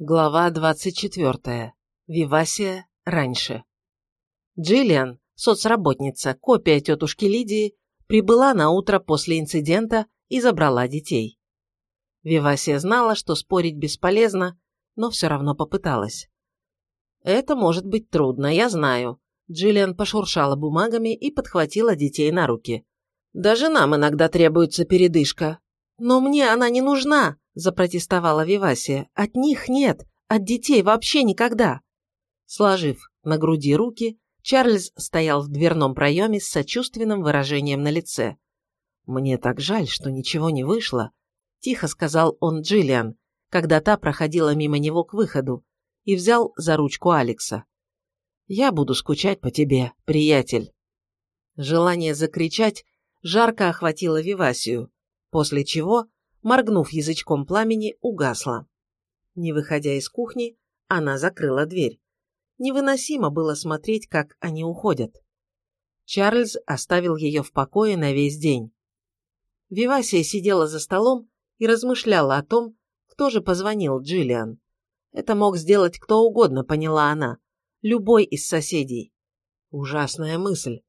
Глава 24. Вивасия раньше. Джиллиан, соцработница, копия тетушки Лидии, прибыла на утро после инцидента и забрала детей. Вивасия знала, что спорить бесполезно, но все равно попыталась. «Это может быть трудно, я знаю». Джиллиан пошуршала бумагами и подхватила детей на руки. «Даже нам иногда требуется передышка. Но мне она не нужна!» Запротестовала Вивасия. «От них нет, от детей вообще никогда!» Сложив на груди руки, Чарльз стоял в дверном проеме с сочувственным выражением на лице. «Мне так жаль, что ничего не вышло», – тихо сказал он Джиллиан, когда та проходила мимо него к выходу, и взял за ручку Алекса. «Я буду скучать по тебе, приятель». Желание закричать жарко охватило Вивасию, после чего моргнув язычком пламени, угасла. Не выходя из кухни, она закрыла дверь. Невыносимо было смотреть, как они уходят. Чарльз оставил ее в покое на весь день. Вивасия сидела за столом и размышляла о том, кто же позвонил Джиллиан. Это мог сделать кто угодно, поняла она. Любой из соседей. Ужасная мысль.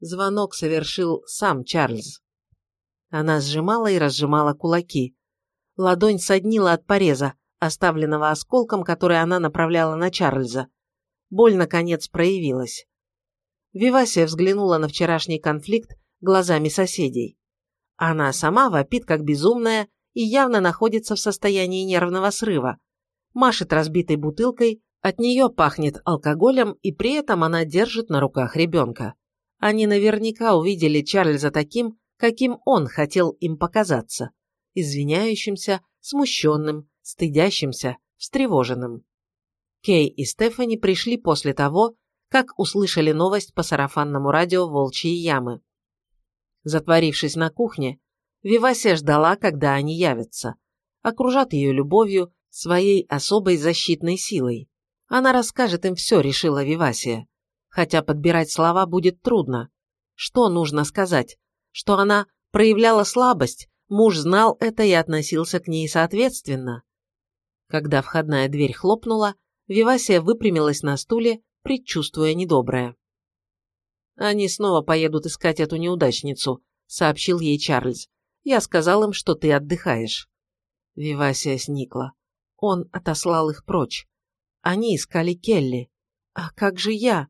Звонок совершил сам Чарльз. Она сжимала и разжимала кулаки. Ладонь соднила от пореза, оставленного осколком, который она направляла на Чарльза. Боль, наконец, проявилась. Вивасия взглянула на вчерашний конфликт глазами соседей. Она сама вопит, как безумная, и явно находится в состоянии нервного срыва. Машет разбитой бутылкой, от нее пахнет алкоголем, и при этом она держит на руках ребенка. Они наверняка увидели Чарльза таким, каким он хотел им показаться, извиняющимся, смущенным, стыдящимся, встревоженным. Кей и Стефани пришли после того, как услышали новость по сарафанному радио «Волчьи ямы». Затворившись на кухне, Вивасия ждала, когда они явятся. Окружат ее любовью, своей особой защитной силой. Она расскажет им все, решила Вивасия. Хотя подбирать слова будет трудно. Что нужно сказать? Что она проявляла слабость, муж знал это и относился к ней соответственно. Когда входная дверь хлопнула, Вивасия выпрямилась на стуле, предчувствуя недоброе. «Они снова поедут искать эту неудачницу», — сообщил ей Чарльз. «Я сказал им, что ты отдыхаешь». Вивасия сникла. Он отослал их прочь. Они искали Келли. А как же я?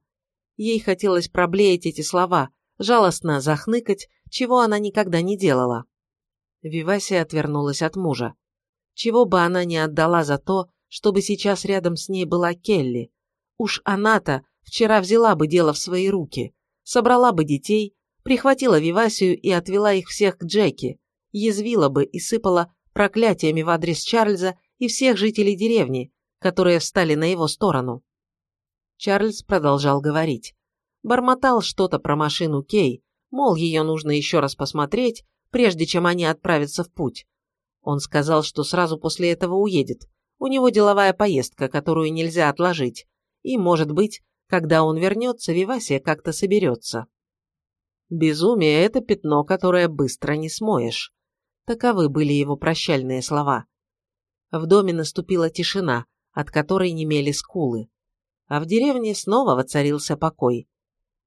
Ей хотелось проблеять эти слова, жалостно захныкать, чего она никогда не делала. Вивасия отвернулась от мужа. Чего бы она не отдала за то, чтобы сейчас рядом с ней была Келли. Уж она-то вчера взяла бы дело в свои руки, собрала бы детей, прихватила Вивасию и отвела их всех к Джеки, язвила бы и сыпала проклятиями в адрес Чарльза и всех жителей деревни, которые встали на его сторону. Чарльз продолжал говорить бормотал что-то про машину Кей, мол, ее нужно еще раз посмотреть, прежде чем они отправятся в путь. Он сказал, что сразу после этого уедет. У него деловая поездка, которую нельзя отложить. И, может быть, когда он вернется, Вивасия как-то соберется. Безумие – это пятно, которое быстро не смоешь. Таковы были его прощальные слова. В доме наступила тишина, от которой немели скулы. А в деревне снова воцарился покой.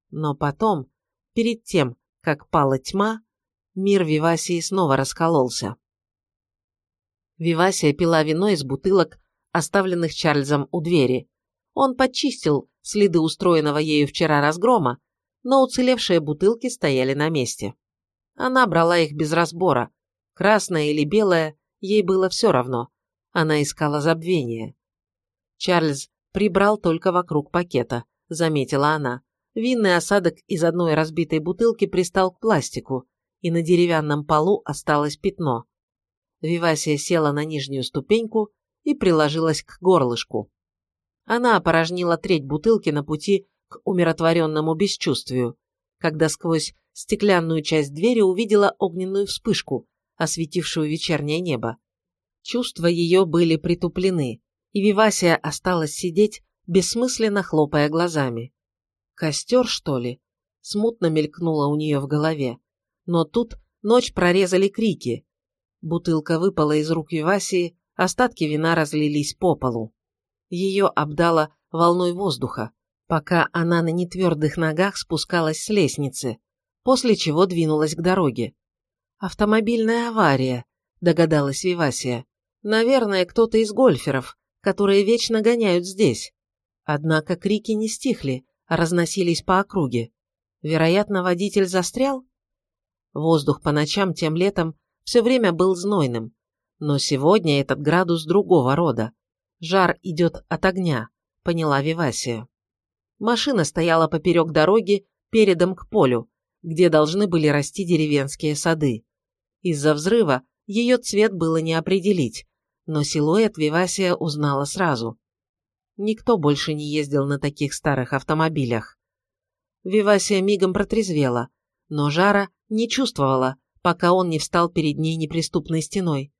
Но потом, перед тем, как пала тьма, мир Вивасии снова раскололся. Вивасия пила вино из бутылок, оставленных Чарльзом у двери. Он почистил следы устроенного ею вчера разгрома, но уцелевшие бутылки стояли на месте. Она брала их без разбора. Красное или белое, ей было все равно. Она искала забвение. Чарльз прибрал только вокруг пакета, заметила она. Винный осадок из одной разбитой бутылки пристал к пластику, и на деревянном полу осталось пятно. Вивасия села на нижнюю ступеньку и приложилась к горлышку. Она опорожнила треть бутылки на пути к умиротворенному бесчувствию, когда сквозь стеклянную часть двери увидела огненную вспышку, осветившую вечернее небо. Чувства ее были притуплены, и Вивасия осталась сидеть, бессмысленно хлопая глазами. Костер, что ли? Смутно мелькнуло у нее в голове. Но тут ночь прорезали крики. Бутылка выпала из рук Вивасии, остатки вина разлились по полу. Ее обдало волной воздуха, пока она на нетвердых ногах спускалась с лестницы, после чего двинулась к дороге. «Автомобильная авария», – догадалась Вивасия. «Наверное, кто-то из гольферов, которые вечно гоняют здесь». Однако крики не стихли, разносились по округе. Вероятно, водитель застрял? Воздух по ночам тем летом все время был знойным, но сегодня этот градус другого рода. Жар идет от огня, поняла Вивасия. Машина стояла поперек дороги, передом к полю, где должны были расти деревенские сады. Из-за взрыва ее цвет было не определить, но силуэт Вивасия узнала сразу. Никто больше не ездил на таких старых автомобилях. Вивасия мигом протрезвела, но жара не чувствовала, пока он не встал перед ней неприступной стеной.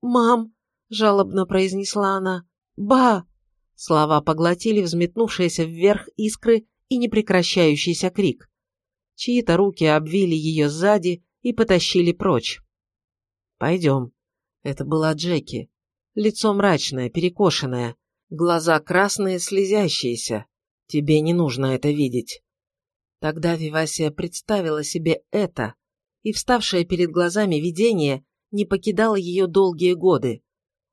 «Мам!» – жалобно произнесла она. «Ба!» Слова поглотили взметнувшиеся вверх искры и непрекращающийся крик. Чьи-то руки обвили ее сзади и потащили прочь. «Пойдем». Это была Джеки. Лицо мрачное, перекошенное, глаза красные, слезящиеся. Тебе не нужно это видеть. Тогда Вивасия представила себе это, и вставшее перед глазами видение не покидало ее долгие годы.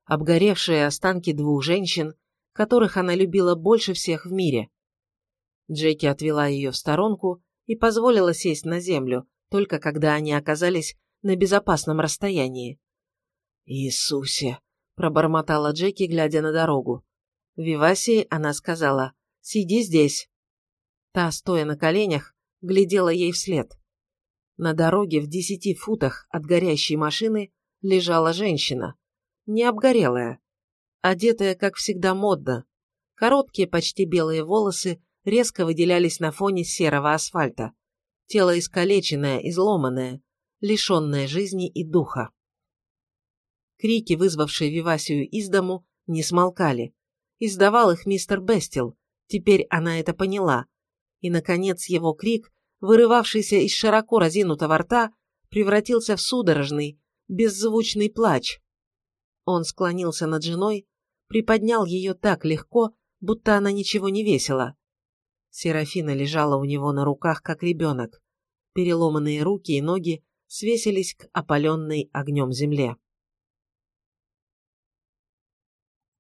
Обгоревшие останки двух женщин, которых она любила больше всех в мире. Джеки отвела ее в сторонку и позволила сесть на землю, только когда они оказались на безопасном расстоянии. «Иисусе!» – пробормотала Джеки, глядя на дорогу. Вивасии она сказала «Сиди здесь». Та, стоя на коленях, глядела ей вслед. На дороге в десяти футах от горящей машины лежала женщина. Не обгорелая. Одетая, как всегда, модно. Короткие, почти белые волосы резко выделялись на фоне серого асфальта. Тело искалеченное, изломанное, лишенное жизни и духа. Крики, вызвавшие Вивасию из дому, не смолкали. Издавал их мистер Бестил. Теперь она это поняла и, наконец, его крик, вырывавшийся из широко разинутого рта, превратился в судорожный, беззвучный плач. Он склонился над женой, приподнял ее так легко, будто она ничего не весила. Серафина лежала у него на руках, как ребенок. Переломанные руки и ноги свесились к опаленной огнем земле.